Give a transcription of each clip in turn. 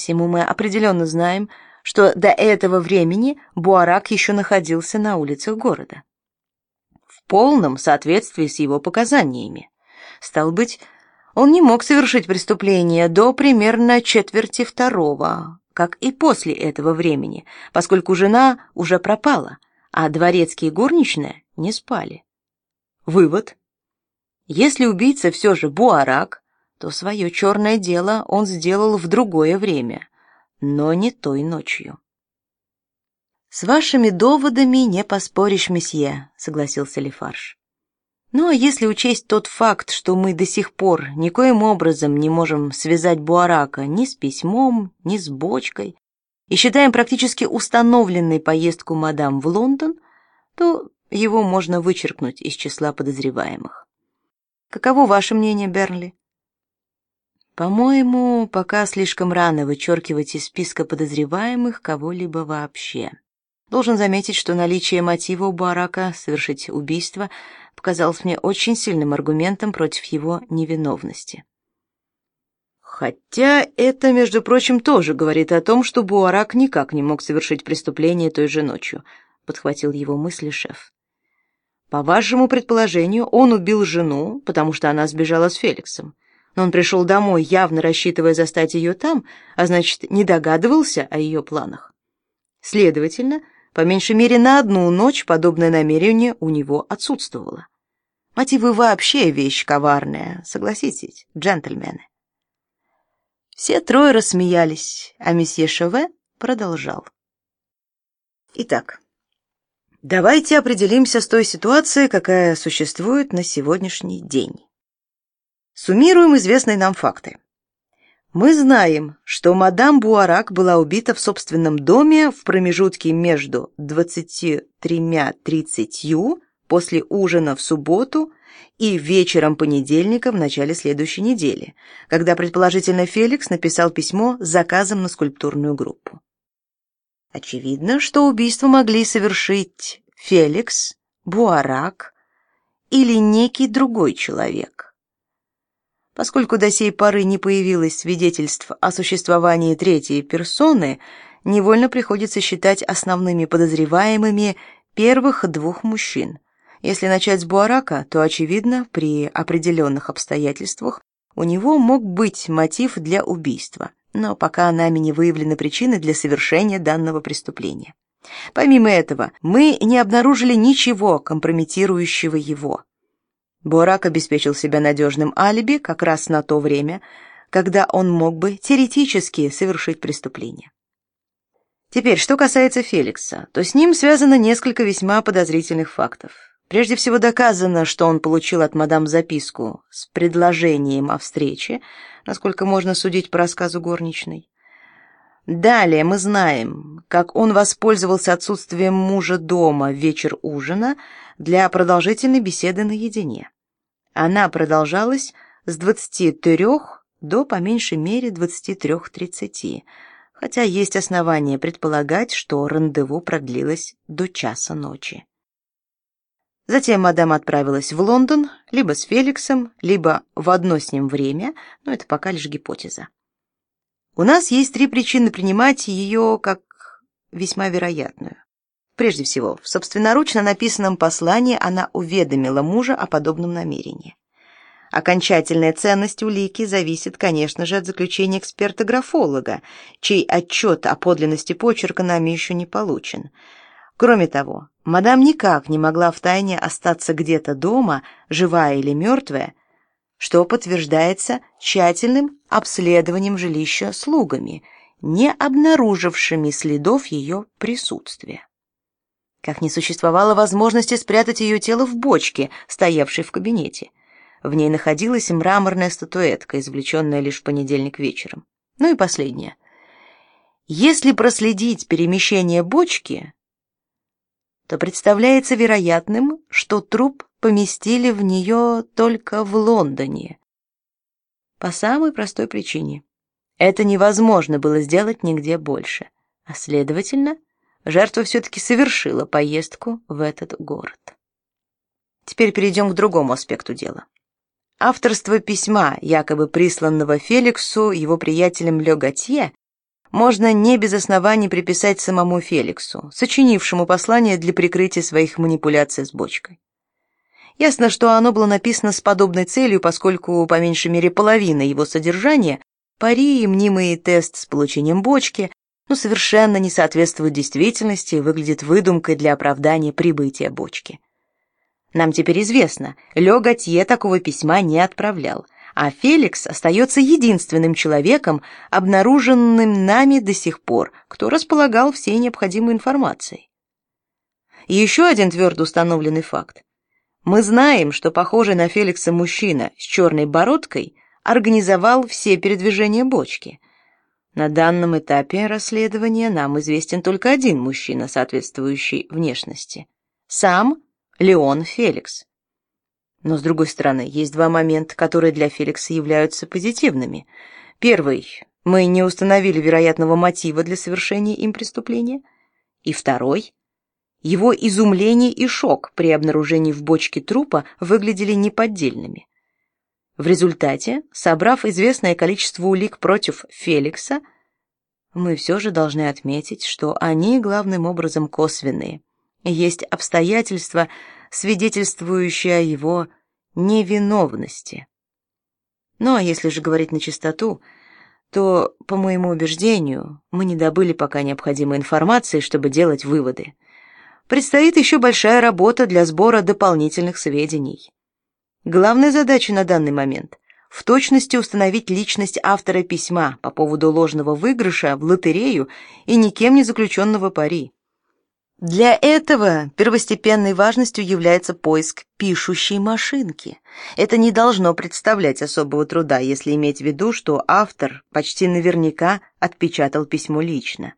Посему мы определенно знаем, что до этого времени Буарак еще находился на улицах города. В полном соответствии с его показаниями. Стал быть, он не мог совершить преступление до примерно четверти второго, как и после этого времени, поскольку жена уже пропала, а дворецкие горничные не спали. Вывод. Если убийца все же Буарак, то свое черное дело он сделал в другое время, но не той ночью. С вашими доводами не поспоришь, месье, согласился Лефарж. Ну а если учесть тот факт, что мы до сих пор никоим образом не можем связать Буарака ни с письмом, ни с бочкой, и считаем практически установленной поездку мадам в Лондон, то его можно вычеркнуть из числа подозреваемых. Каково ваше мнение, Бернли? По-моему, пока слишком рано вычеркивать из списка подозреваемых кого-либо вообще. Должен заметить, что наличие мотива у Барака совершить убийство показалось мне очень сильным аргументом против его невиновности. Хотя это, между прочим, тоже говорит о том, что Буарак никак не мог совершить преступление той же ночью, подхватил его мысли шеф. По вашему предположению, он убил жену, потому что она сбежала с Феликсом но он пришел домой, явно рассчитывая застать ее там, а значит, не догадывался о ее планах. Следовательно, по меньшей мере на одну ночь подобное намерение у него отсутствовало. Мотивы вообще вещь коварная, согласитесь, джентльмены. Все трое рассмеялись, а месье Шеве продолжал. Итак, давайте определимся с той ситуацией, какая существует на сегодняшний день. Суммируем известные нам факты. Мы знаем, что мадам Буарак была убита в собственном доме в промежутке между 23:30 после ужина в субботу и вечером понедельника в начале следующей недели, когда предположительно Феликс написал письмо с заказом на скульптурную группу. Очевидно, что убийство могли совершить Феликс, Буарак или некий другой человек. Поскольку до сей поры не появилось свидетельств о существовании третьей персоны, невольно приходится считать основными подозреваемыми первых двух мужчин. Если начать с Буарака, то очевидно, при определенных обстоятельствах у него мог быть мотив для убийства, но пока нами не выявлены причины для совершения данного преступления. Помимо этого, мы не обнаружили ничего компрометирующего его. Борак обеспечил себя надежным алиби как раз на то время, когда он мог бы теоретически совершить преступление. Теперь, что касается Феликса, то с ним связано несколько весьма подозрительных фактов. Прежде всего доказано, что он получил от мадам записку с предложением о встрече, насколько можно судить по рассказу горничной. Далее мы знаем, как он воспользовался отсутствием мужа дома в вечер ужина для продолжительной беседы наедине. Она продолжалась с 23 до по меньшей мере 23:30, хотя есть основания предполагать, что рандеву продлилось до часа ночи. Затем мадам отправилась в Лондон либо с Феликсом, либо в одно с ним время, но это пока лишь гипотеза. У нас есть три причины принимать ее как весьма вероятную. Прежде всего, в собственноручно написанном послании она уведомила мужа о подобном намерении. Окончательная ценность улики зависит, конечно же, от заключения эксперта-графолога, чей отчет о подлинности почерка нами еще не получен. Кроме того, мадам никак не могла втайне остаться где-то дома, живая или мертвая, что подтверждается тщательным обследованием жилища слугами, не обнаружившими следов ее присутствия как не существовало возможности спрятать ее тело в бочке, стоявшей в кабинете. В ней находилась мраморная статуэтка, извлеченная лишь в понедельник вечером. Ну и последнее. Если проследить перемещение бочки, то представляется вероятным, что труп поместили в нее только в Лондоне. По самой простой причине. Это невозможно было сделать нигде больше. А следовательно, жертва все-таки совершила поездку в этот город. Теперь перейдем к другому аспекту дела. Авторство письма, якобы присланного Феликсу его приятелем Ле Готье, можно не без оснований приписать самому Феликсу, сочинившему послание для прикрытия своих манипуляций с бочкой. Ясно, что оно было написано с подобной целью, поскольку по меньшей мере половина его содержания пари и мнимый тест с получением бочки, но совершенно не соответствует действительности и выглядит выдумкой для оправдания прибытия бочки. Нам теперь известно, Лё Готье такого письма не отправлял, а Феликс остается единственным человеком, обнаруженным нами до сих пор, кто располагал всей необходимой информацией. И еще один твердо установленный факт. Мы знаем, что похожий на Феликса мужчина с черной бородкой организовал все передвижения бочки. На данном этапе расследования нам известен только один мужчина соответствующей внешности. Сам Леон Феликс. Но с другой стороны, есть два момента, которые для Феликса являются позитивными. Первый мы не установили вероятного мотива для совершения им преступления, и второй его изумление и шок при обнаружении в бочке трупа выглядели неподдельными. В результате, собрав известное количество улик против Феликса, мы все же должны отметить, что они главным образом косвенные. Есть обстоятельства, свидетельствующие о его невиновности. А если же говорить на чистоту, то, по моему убеждению, мы не добыли пока необходимой информации, чтобы делать выводы. Предстоит еще большая работа для сбора дополнительных сведений. Главная задача на данный момент – в точности установить личность автора письма по поводу ложного выигрыша в лотерею и никем не заключенного пари. Для этого первостепенной важностью является поиск пишущей машинки. Это не должно представлять особого труда, если иметь в виду, что автор почти наверняка отпечатал письмо лично.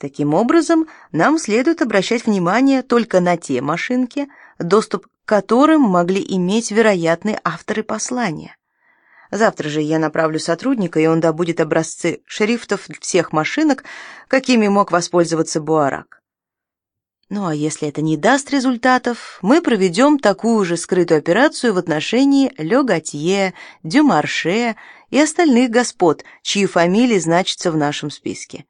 Таким образом, нам следует обращать внимание только на те машинки, доступ которым могли иметь вероятные авторы послания. Завтра же я направлю сотрудника, и он добудет образцы шрифтов всех машинок, какими мог воспользоваться Буарак. Ну а если это не даст результатов, мы проведем такую же скрытую операцию в отношении Ле Готье, Дюмарше и остальных господ, чьи фамилии значатся в нашем списке.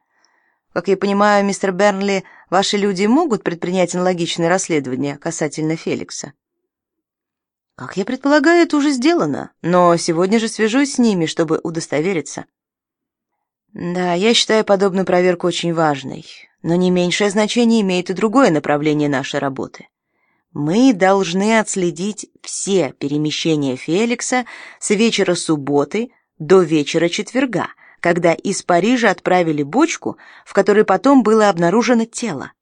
Как я понимаю, мистер Бернли, ваши люди могут предпринять аналогичное расследование касательно Феликса? Как я предполагаю, это уже сделано, но сегодня же свяжусь с ними, чтобы удостовериться. Да, я считаю подобную проверку очень важной. Но не меньшее значение имеет и другое направление нашей работы. Мы должны отследить все перемещения Феликса с вечера субботы до вечера четверга, когда из Парижа отправили бочку, в которой потом было обнаружено тело.